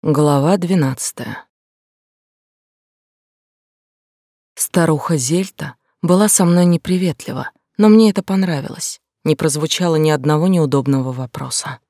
Глава двенадцатая. Старуха Зельта была со мной неприветлива, но мне это понравилось. Не прозвучало ни одного неудобного вопроса.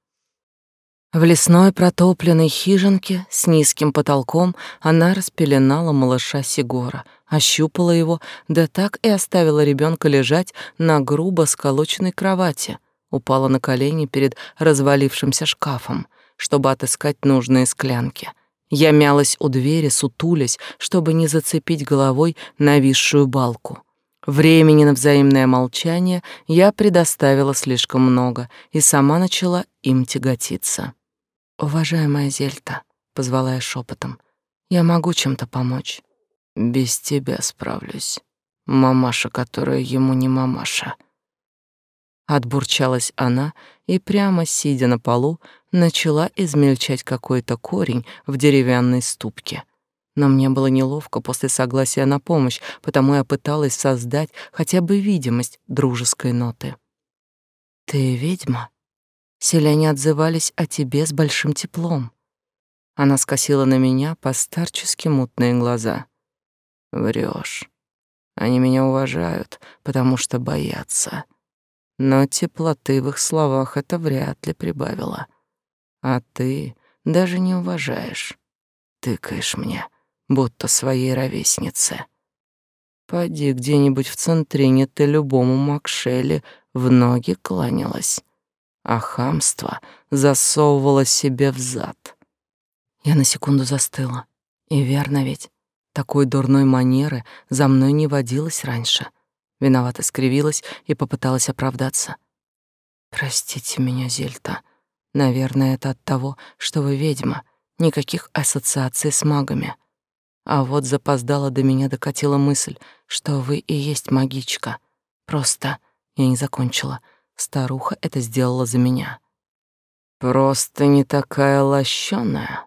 В лесной протопленной хижинке с низким потолком она распеленала малыша Сигора, ощупала его, да так и оставила ребенка лежать на грубо сколоченной кровати, упала на колени перед развалившимся шкафом — чтобы отыскать нужные склянки. Я мялась у двери, сутулясь, чтобы не зацепить головой нависшую балку. Времени на взаимное молчание я предоставила слишком много и сама начала им тяготиться. «Уважаемая Зельта», — позвала я шепотом, — «я могу чем-то помочь». «Без тебя справлюсь. Мамаша, которая ему не мамаша». Отбурчалась она и прямо сидя на полу начала измельчать какой-то корень в деревянной ступке. Но мне было неловко после согласия на помощь, потому я пыталась создать хотя бы видимость дружеской ноты. «Ты ведьма?» Селяне отзывались о тебе с большим теплом. Она скосила на меня постарчески мутные глаза. Врешь. Они меня уважают, потому что боятся. Но теплоты в их словах это вряд ли прибавило. А ты даже не уважаешь. Тыкаешь мне, будто своей ровеснице. Поди где-нибудь в центрине ты любому Макшеле в ноги кланялась, а хамство засовывала себе в зад. Я на секунду застыла. И верно ведь, такой дурной манеры за мной не водилось раньше. Виновато скривилась и попыталась оправдаться. Простите меня, Зельта. Наверное, это от того, что вы ведьма, никаких ассоциаций с магами. А вот запоздала до меня докатила мысль, что вы и есть магичка. Просто я не закончила. Старуха это сделала за меня. Просто не такая лощеная.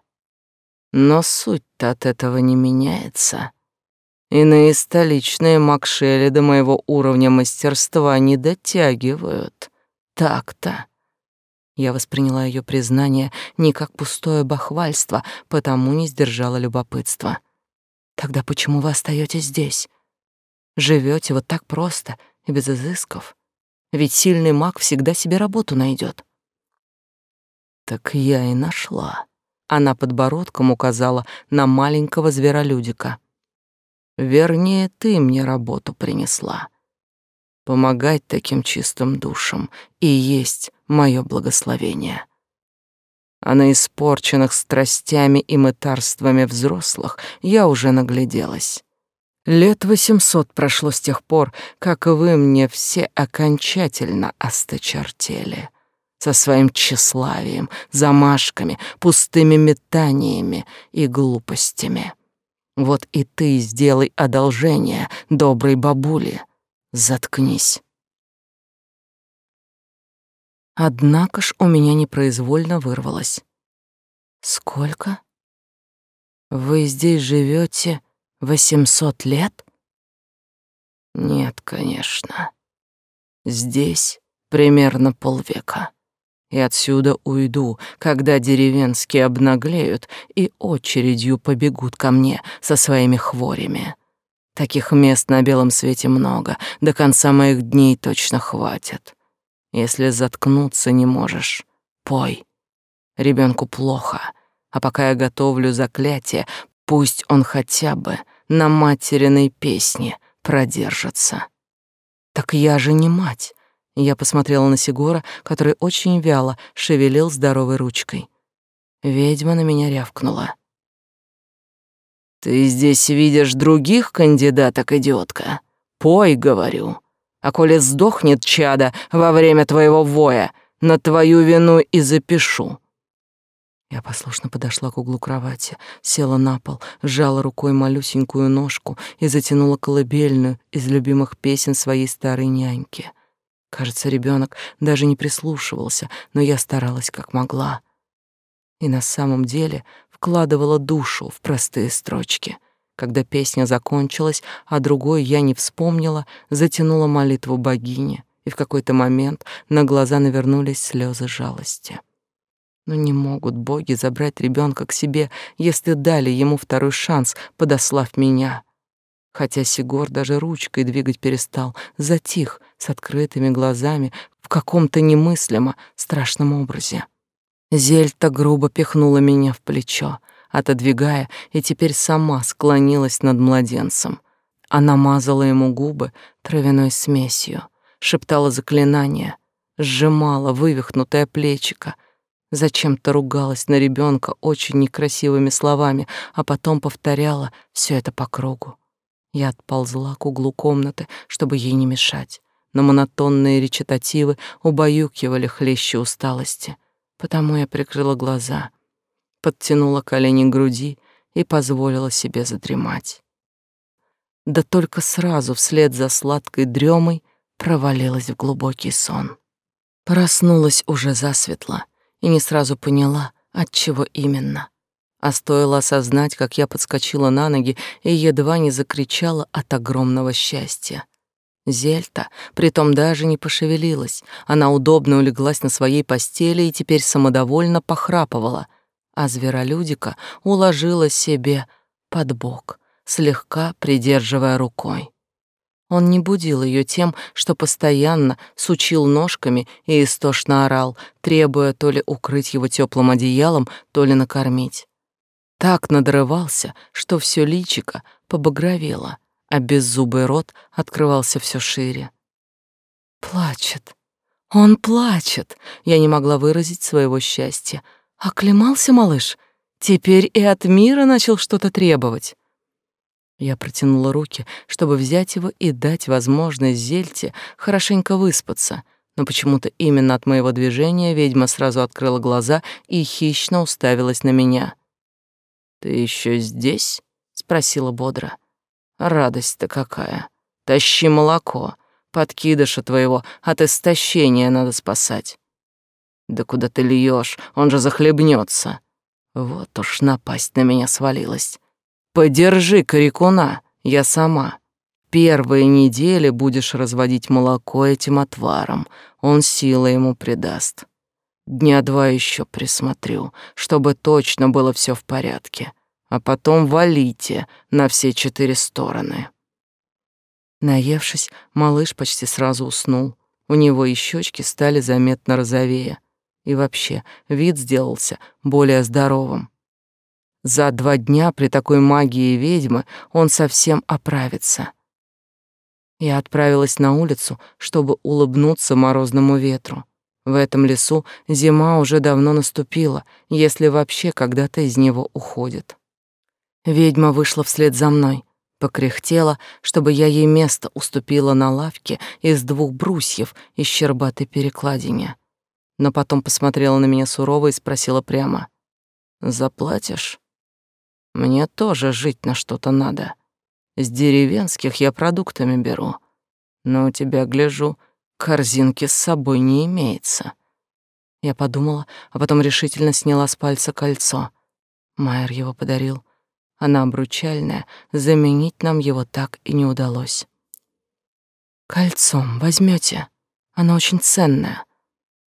Но суть-то от этого не меняется. Иные столичные макшели до моего уровня мастерства не дотягивают. Так-то. Я восприняла ее признание не как пустое бахвальство, потому не сдержала любопытства. Тогда почему вы остаетесь здесь? Живете вот так просто и без изысков? Ведь сильный маг всегда себе работу найдет. Так я и нашла. Она подбородком указала на маленького зверолюдика. Вернее, ты мне работу принесла помогать таким чистым душам и есть мое благословение. А на испорченных страстями и мытарствами взрослых я уже нагляделась. Лет восемьсот прошло с тех пор, как вы мне все окончательно осточертели со своим тщеславием, замашками, пустыми метаниями и глупостями. Вот и ты сделай одолжение доброй бабуле — Заткнись. Однако ж у меня непроизвольно вырвалось. Сколько? Вы здесь живете восемьсот лет? Нет, конечно. Здесь примерно полвека. И отсюда уйду, когда деревенские обнаглеют и очередью побегут ко мне со своими хворями. Таких мест на белом свете много, до конца моих дней точно хватит. Если заткнуться не можешь, пой. Ребенку плохо, а пока я готовлю заклятие, пусть он хотя бы на материной песне продержится. Так я же не мать. Я посмотрела на Сигора, который очень вяло шевелил здоровой ручкой. Ведьма на меня рявкнула. Ты здесь видишь других кандидаток, идиотка? Пой, говорю. А коли сдохнет чада во время твоего воя, на твою вину и запишу. Я послушно подошла к углу кровати, села на пол, сжала рукой малюсенькую ножку и затянула колыбельную из любимых песен своей старой няньки. Кажется, ребенок даже не прислушивался, но я старалась как могла. И на самом деле вкладывала душу в простые строчки. Когда песня закончилась, а другой я не вспомнила, затянула молитву богине, и в какой-то момент на глаза навернулись слезы жалости. Но не могут боги забрать ребенка к себе, если дали ему второй шанс, подослав меня. Хотя Сигор даже ручкой двигать перестал, затих с открытыми глазами в каком-то немыслимо страшном образе. Зельта грубо пихнула меня в плечо, отодвигая, и теперь сама склонилась над младенцем. Она мазала ему губы травяной смесью, шептала заклинания, сжимала вывихнутое плечико, зачем-то ругалась на ребенка очень некрасивыми словами, а потом повторяла все это по кругу. Я отползла к углу комнаты, чтобы ей не мешать, но монотонные речитативы убаюкивали хлеще усталости, потому я прикрыла глаза, подтянула колени к груди и позволила себе задремать. Да только сразу вслед за сладкой дремой провалилась в глубокий сон. Проснулась уже засветло и не сразу поняла, от чего именно. А стоило осознать, как я подскочила на ноги и едва не закричала от огромного счастья. Зельта, притом даже не пошевелилась. Она удобно улеглась на своей постели и теперь самодовольно похрапывала, а зверолюдика уложила себе под бок, слегка придерживая рукой. Он не будил ее тем, что постоянно сучил ножками и истошно орал, требуя то ли укрыть его теплым одеялом, то ли накормить. Так надрывался, что все личико побагровело, а беззубый рот открывался все шире. Плачет. Он плачет. Я не могла выразить своего счастья. Оклемался малыш. Теперь и от мира начал что-то требовать. Я протянула руки, чтобы взять его и дать возможность Зельте хорошенько выспаться, но почему-то именно от моего движения ведьма сразу открыла глаза и хищно уставилась на меня. «Ты еще здесь?» — спросила бодро. «Радость-то какая! Тащи молоко, подкидыша твоего от истощения надо спасать». «Да куда ты льешь? Он же захлебнется!» Вот уж напасть на меня свалилась. Подержи корякуна, я сама. Первые недели будешь разводить молоко этим отваром, он силы ему придаст. Дня два еще присмотрю, чтобы точно было все в порядке, а потом валите на все четыре стороны. Наевшись, малыш почти сразу уснул. У него и щечки стали заметно розовее. И вообще, вид сделался более здоровым. За два дня при такой магии ведьмы он совсем оправится. Я отправилась на улицу, чтобы улыбнуться морозному ветру. В этом лесу зима уже давно наступила, если вообще когда-то из него уходит. Ведьма вышла вслед за мной, покряхтела, чтобы я ей место уступила на лавке из двух брусьев из щербатой перекладине. Но потом посмотрела на меня сурово и спросила прямо: "Заплатишь?" Мне тоже жить на что-то надо. С деревенских я продуктами беру. Но у тебя, гляжу, корзинки с собой не имеется. Я подумала, а потом решительно сняла с пальца кольцо. Майер его подарил. Она обручальная, заменить нам его так и не удалось. Кольцом возьмете, оно очень ценное.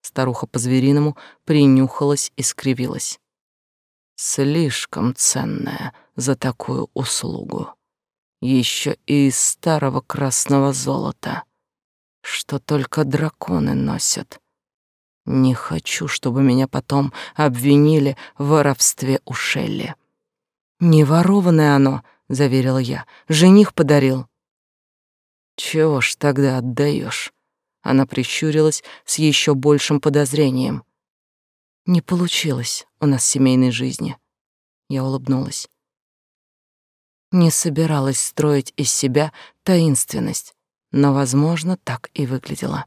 Старуха по-звериному принюхалась и скривилась слишком ценная за такую услугу. Еще и из старого красного золота, что только драконы носят. Не хочу, чтобы меня потом обвинили в воровстве у Шелли. «Не ворованное оно», — заверила я, — «жених подарил». «Чего ж тогда отдаешь? Она прищурилась с еще большим подозрением. Не получилось у нас семейной жизни. Я улыбнулась. Не собиралась строить из себя таинственность, но, возможно, так и выглядела.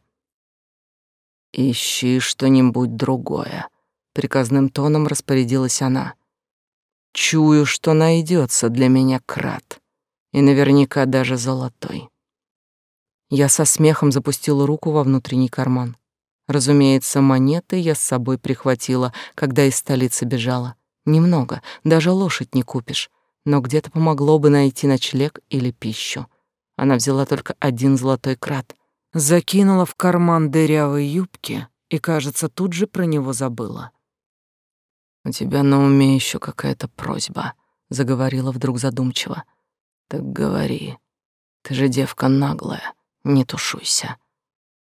«Ищи что-нибудь другое», — приказным тоном распорядилась она. «Чую, что найдется для меня крат, и наверняка даже золотой». Я со смехом запустила руку во внутренний карман. Разумеется, монеты я с собой прихватила, когда из столицы бежала. Немного, даже лошадь не купишь, но где-то помогло бы найти ночлег или пищу. Она взяла только один золотой крат, закинула в карман дырявой юбки и, кажется, тут же про него забыла. У тебя на уме еще какая-то просьба, заговорила вдруг задумчиво. Так говори. Ты же девка наглая, не тушуйся.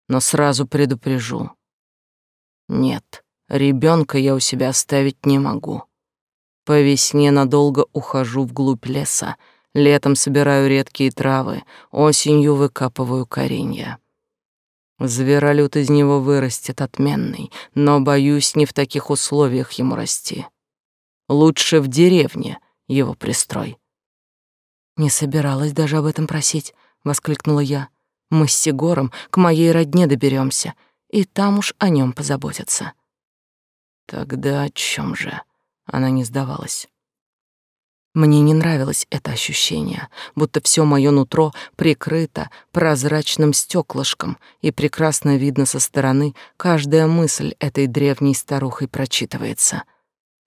Но сразу предупрежу. Нет, ребенка я у себя оставить не могу. По весне надолго ухожу вглубь леса, летом собираю редкие травы, осенью выкапываю коренья. Зверолюд из него вырастет отменный, но, боюсь, не в таких условиях ему расти. Лучше в деревне его пристрой. «Не собиралась даже об этом просить», — воскликнула я. «Мы с Сигором к моей родне доберемся, и там уж о нем позаботятся». «Тогда о чем же?» — она не сдавалась. Мне не нравилось это ощущение, будто все мое нутро прикрыто прозрачным стеклышком, и прекрасно видно со стороны каждая мысль этой древней старухой прочитывается.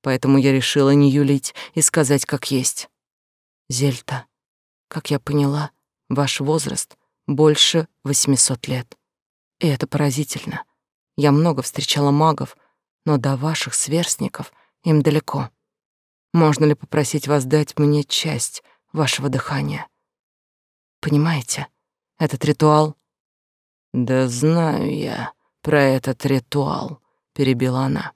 Поэтому я решила не юлить и сказать как есть. Зельта, как я поняла, ваш возраст больше 800 лет. И это поразительно. Я много встречала магов, но до ваших сверстников им далеко. Можно ли попросить вас дать мне часть вашего дыхания? Понимаете, этот ритуал... Да знаю я про этот ритуал, перебила она.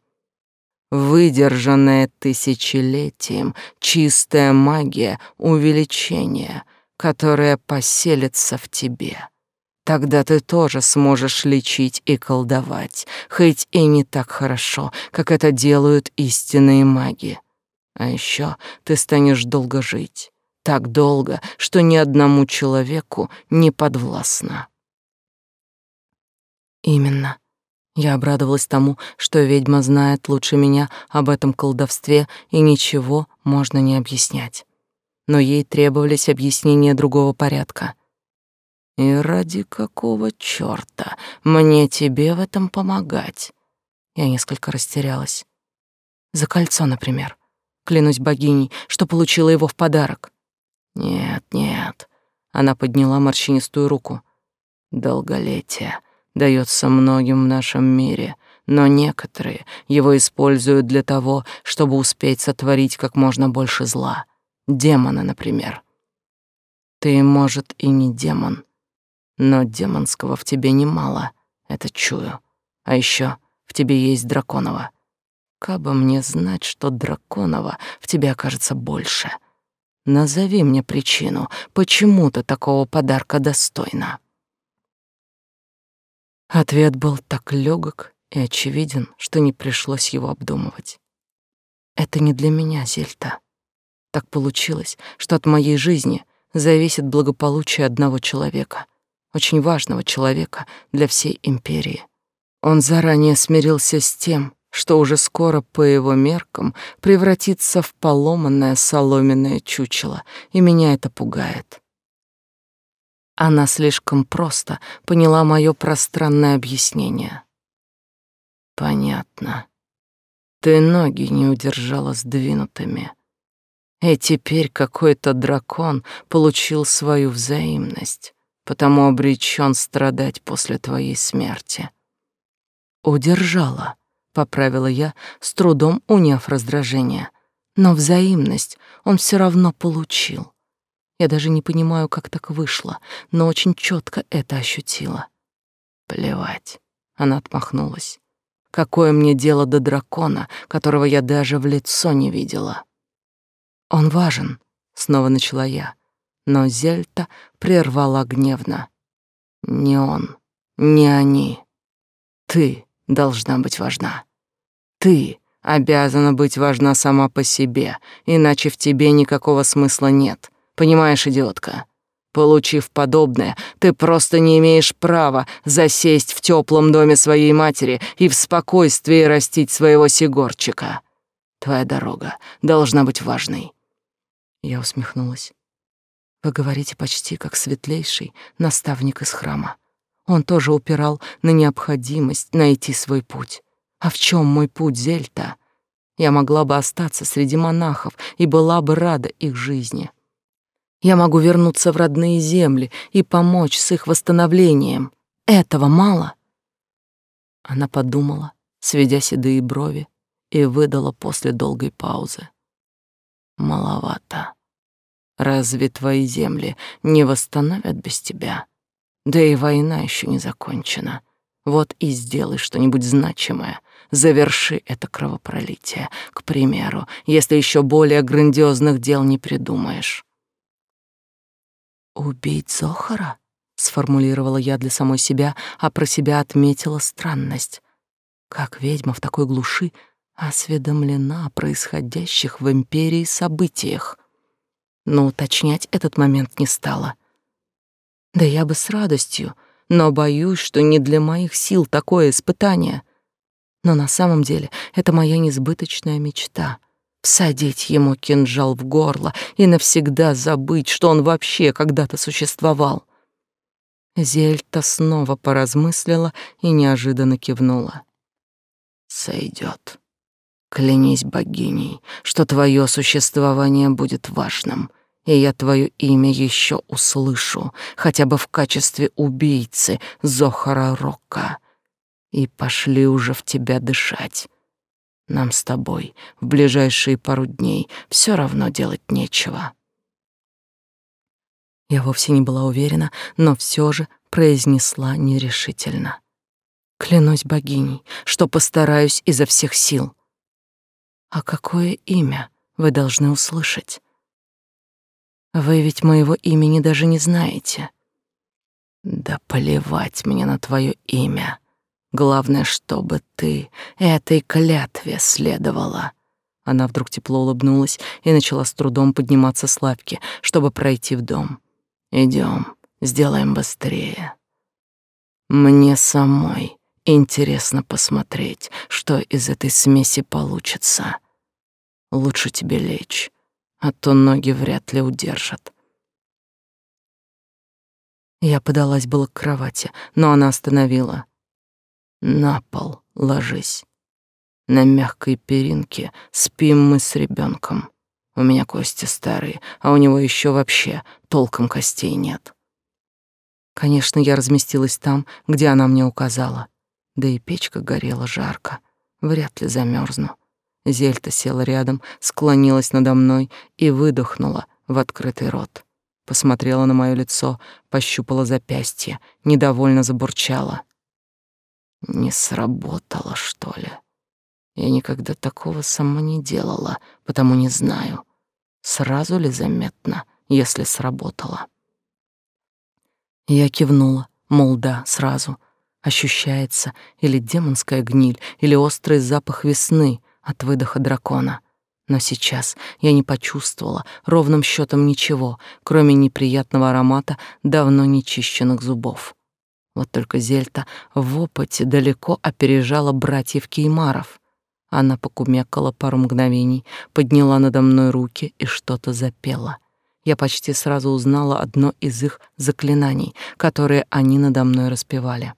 Выдержанная тысячелетием чистая магия увеличения, которая поселится в тебе. Тогда ты тоже сможешь лечить и колдовать, хоть и не так хорошо, как это делают истинные маги. А еще ты станешь долго жить, так долго, что ни одному человеку не подвластно. Именно. Я обрадовалась тому, что ведьма знает лучше меня об этом колдовстве, и ничего можно не объяснять. Но ей требовались объяснения другого порядка. И ради какого чёрта мне тебе в этом помогать? Я несколько растерялась. За кольцо, например клянусь богиней, что получила его в подарок. Нет, нет. Она подняла морщинистую руку. Долголетие дается многим в нашем мире, но некоторые его используют для того, чтобы успеть сотворить как можно больше зла. Демона, например. Ты, может, и не демон, но демонского в тебе немало, это чую. А еще в тебе есть драконова. Кабы мне знать, что драконова в тебе окажется больше. Назови мне причину, почему ты такого подарка достойна. Ответ был так легок и очевиден, что не пришлось его обдумывать. Это не для меня, Зельта. Так получилось, что от моей жизни зависит благополучие одного человека, очень важного человека для всей империи. Он заранее смирился с тем, что уже скоро по его меркам превратится в поломанное соломенное чучело, и меня это пугает. Она слишком просто поняла мое пространное объяснение. Понятно. Ты ноги не удержала сдвинутыми. И теперь какой-то дракон получил свою взаимность, потому обречен страдать после твоей смерти. Удержала поправила я, с трудом уняв раздражение. Но взаимность он все равно получил. Я даже не понимаю, как так вышло, но очень четко это ощутила. Плевать, она отмахнулась. Какое мне дело до дракона, которого я даже в лицо не видела? Он важен, снова начала я, но Зельта прервала гневно. Не он, не они. Ты должна быть важна. Ты обязана быть важна сама по себе, иначе в тебе никакого смысла нет. Понимаешь, идиотка? Получив подобное, ты просто не имеешь права засесть в теплом доме своей матери и в спокойствии растить своего сигорчика. Твоя дорога должна быть важной. Я усмехнулась. Вы говорите почти как светлейший наставник из храма. Он тоже упирал на необходимость найти свой путь. А в чем мой путь, Зельта? Я могла бы остаться среди монахов и была бы рада их жизни. Я могу вернуться в родные земли и помочь с их восстановлением. Этого мало. Она подумала, сведя седые брови, и выдала после долгой паузы. Маловато. Разве твои земли не восстановят без тебя? Да и война еще не закончена. Вот и сделай что-нибудь значимое. Заверши это кровопролитие, к примеру, если еще более грандиозных дел не придумаешь. «Убить Зохара?» — сформулировала я для самой себя, а про себя отметила странность. Как ведьма в такой глуши осведомлена о происходящих в Империи событиях. Но уточнять этот момент не стала. Да я бы с радостью, но боюсь, что не для моих сил такое испытание. Но на самом деле это моя несбыточная мечта — всадить ему кинжал в горло и навсегда забыть, что он вообще когда-то существовал. Зельта снова поразмыслила и неожиданно кивнула. «Сойдет. Клянись богиней, что твое существование будет важным, и я твое имя еще услышу, хотя бы в качестве убийцы Зохара Рока. И пошли уже в тебя дышать. Нам с тобой в ближайшие пару дней все равно делать нечего. Я вовсе не была уверена, но все же произнесла нерешительно. Клянусь богиней, что постараюсь изо всех сил. А какое имя вы должны услышать? Вы ведь моего имени даже не знаете. Да плевать мне на твое имя. Главное, чтобы ты этой клятве следовала. Она вдруг тепло улыбнулась и начала с трудом подниматься с лавки, чтобы пройти в дом. Идем, сделаем быстрее. Мне самой интересно посмотреть, что из этой смеси получится. Лучше тебе лечь а то ноги вряд ли удержат. Я подалась было к кровати, но она остановила. На пол ложись. На мягкой перинке спим мы с ребенком. У меня кости старые, а у него еще вообще толком костей нет. Конечно, я разместилась там, где она мне указала. Да и печка горела жарко. Вряд ли замерзну. Зельта села рядом, склонилась надо мной и выдохнула в открытый рот. Посмотрела на мое лицо, пощупала запястье, недовольно забурчала. Не сработало, что ли? Я никогда такого сама не делала, потому не знаю, сразу ли заметно, если сработало. Я кивнула, мол, да, сразу. Ощущается или демонская гниль, или острый запах весны, от выдоха дракона. Но сейчас я не почувствовала ровным счетом ничего, кроме неприятного аромата давно нечищенных зубов. Вот только Зельта в опыте далеко опережала братьев Кеймаров. Она покумекала пару мгновений, подняла надо мной руки и что-то запела. Я почти сразу узнала одно из их заклинаний, которые они надо мной распевали.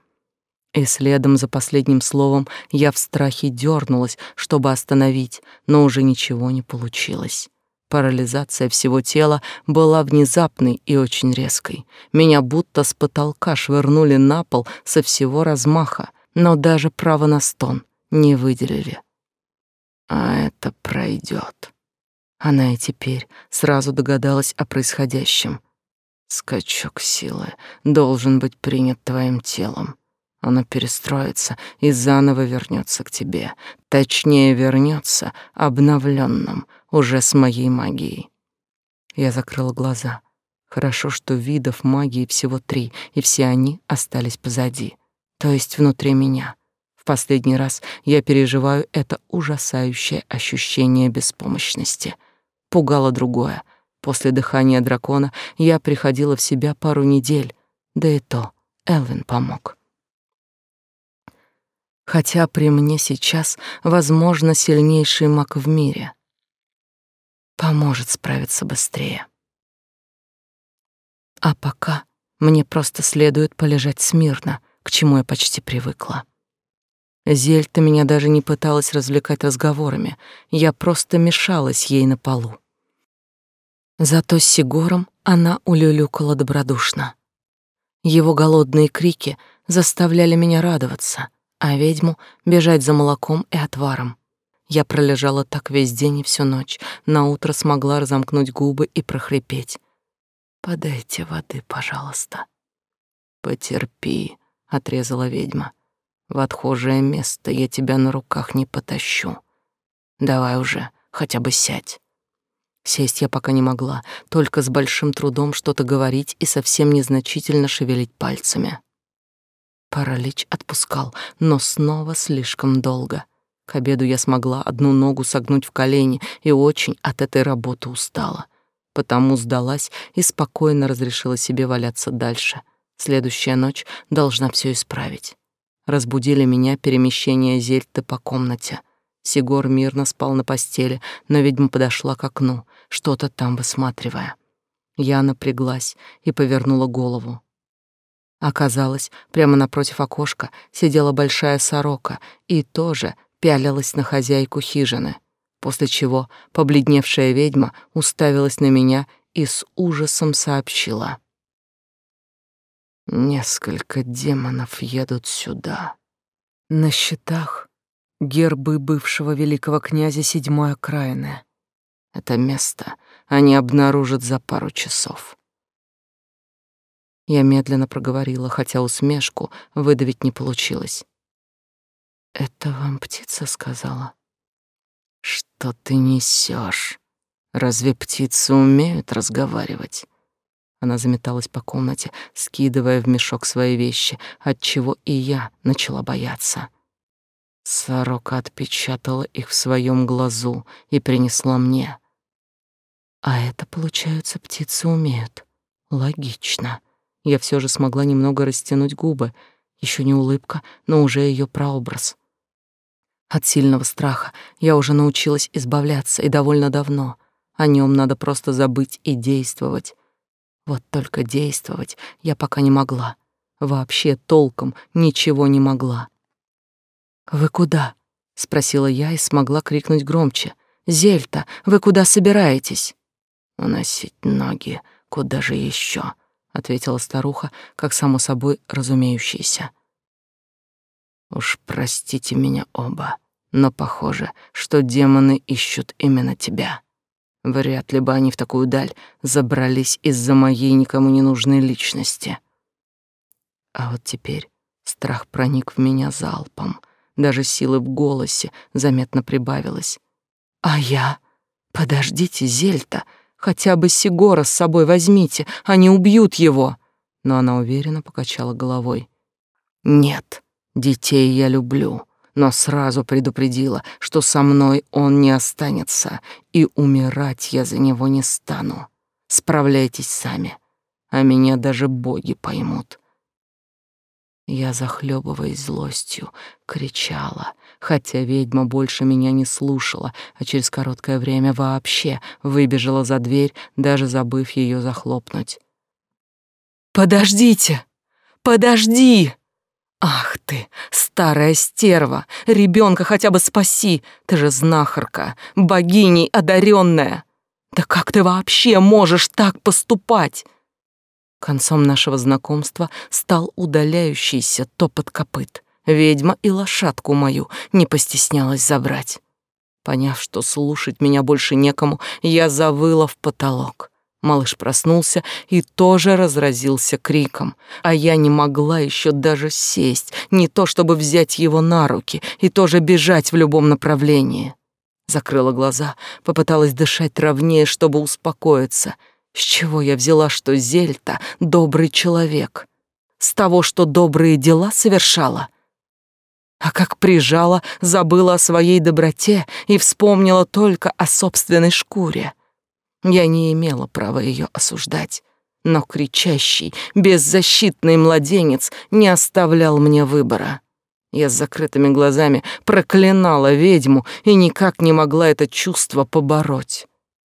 И следом за последним словом я в страхе дернулась, чтобы остановить, но уже ничего не получилось. Парализация всего тела была внезапной и очень резкой. Меня будто с потолка швырнули на пол со всего размаха, но даже право на стон не выделили. А это пройдет. Она и теперь сразу догадалась о происходящем. Скачок силы должен быть принят твоим телом. Оно перестроится и заново вернется к тебе. Точнее, вернется обновленным, уже с моей магией. Я закрыла глаза. Хорошо, что видов магии всего три, и все они остались позади, то есть внутри меня. В последний раз я переживаю это ужасающее ощущение беспомощности. Пугало другое. После дыхания дракона я приходила в себя пару недель, да и то Элвин помог хотя при мне сейчас, возможно, сильнейший маг в мире. Поможет справиться быстрее. А пока мне просто следует полежать смирно, к чему я почти привыкла. Зельта меня даже не пыталась развлекать разговорами, я просто мешалась ей на полу. Зато с Сигором она улюлюкала добродушно. Его голодные крики заставляли меня радоваться — а ведьму бежать за молоком и отваром. Я пролежала так весь день и всю ночь. На утро смогла разомкнуть губы и прохрипеть: "Подайте воды, пожалуйста". "Потерпи", отрезала ведьма. "В отхожее место я тебя на руках не потащу. Давай уже, хотя бы сядь". Сесть я пока не могла, только с большим трудом что-то говорить и совсем незначительно шевелить пальцами. Паралич отпускал, но снова слишком долго. К обеду я смогла одну ногу согнуть в колени и очень от этой работы устала. Потому сдалась и спокойно разрешила себе валяться дальше. Следующая ночь должна все исправить. Разбудили меня перемещение Зельты по комнате. Сигор мирно спал на постели, но ведьма подошла к окну, что-то там высматривая. Я напряглась и повернула голову. Оказалось, прямо напротив окошка сидела большая сорока и тоже пялилась на хозяйку хижины, после чего побледневшая ведьма уставилась на меня и с ужасом сообщила. «Несколько демонов едут сюда. На счетах гербы бывшего великого князя седьмой окраины. Это место они обнаружат за пару часов». Я медленно проговорила, хотя усмешку выдавить не получилось. Это вам птица сказала? Что ты несешь? Разве птицы умеют разговаривать? Она заметалась по комнате, скидывая в мешок свои вещи, от чего и я начала бояться. Сорока отпечатала их в своем глазу и принесла мне. А это, получается, птицы умеют. Логично. Я все же смогла немного растянуть губы. Еще не улыбка, но уже ее прообраз. От сильного страха я уже научилась избавляться и довольно давно. О нем надо просто забыть и действовать. Вот только действовать я пока не могла. Вообще толком ничего не могла. «Вы куда?» — спросила я и смогла крикнуть громче. «Зельта, вы куда собираетесь?» «Уносить ноги, куда же еще? ответила старуха, как само собой разумеющееся. Уж простите меня оба, но похоже, что демоны ищут именно тебя. Вряд ли бы они в такую даль забрались из-за моей никому не нужной личности. А вот теперь страх проник в меня залпом. Даже силы в голосе заметно прибавилось. А я? Подождите, Зельта, хотя бы Сигора с собой возьмите, они убьют его. Но она уверенно покачала головой. Нет, Детей я люблю, но сразу предупредила, что со мной он не останется, и умирать я за него не стану. Справляйтесь сами, а меня даже боги поймут. Я, захлебываясь злостью, кричала, хотя ведьма больше меня не слушала, а через короткое время вообще выбежала за дверь, даже забыв ее захлопнуть. «Подождите! Подожди!» Ах ты, старая стерва, ребенка хотя бы спаси, ты же знахарка, богиней одаренная. Да как ты вообще можешь так поступать? Концом нашего знакомства стал удаляющийся топот копыт. Ведьма и лошадку мою не постеснялась забрать. Поняв, что слушать меня больше некому, я завыла в потолок. Малыш проснулся и тоже разразился криком, а я не могла еще даже сесть, не то чтобы взять его на руки и тоже бежать в любом направлении. Закрыла глаза, попыталась дышать ровнее, чтобы успокоиться. С чего я взяла, что Зельта — добрый человек? С того, что добрые дела совершала? А как прижала, забыла о своей доброте и вспомнила только о собственной шкуре — я не имела права ее осуждать, но кричащий, беззащитный младенец не оставлял мне выбора. Я с закрытыми глазами проклинала ведьму и никак не могла это чувство побороть.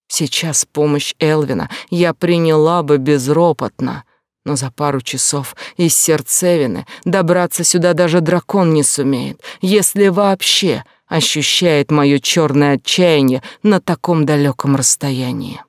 Сейчас помощь Элвина я приняла бы безропотно, но за пару часов из сердцевины добраться сюда даже дракон не сумеет, если вообще ощущает мое черное отчаяние на таком далеком расстоянии.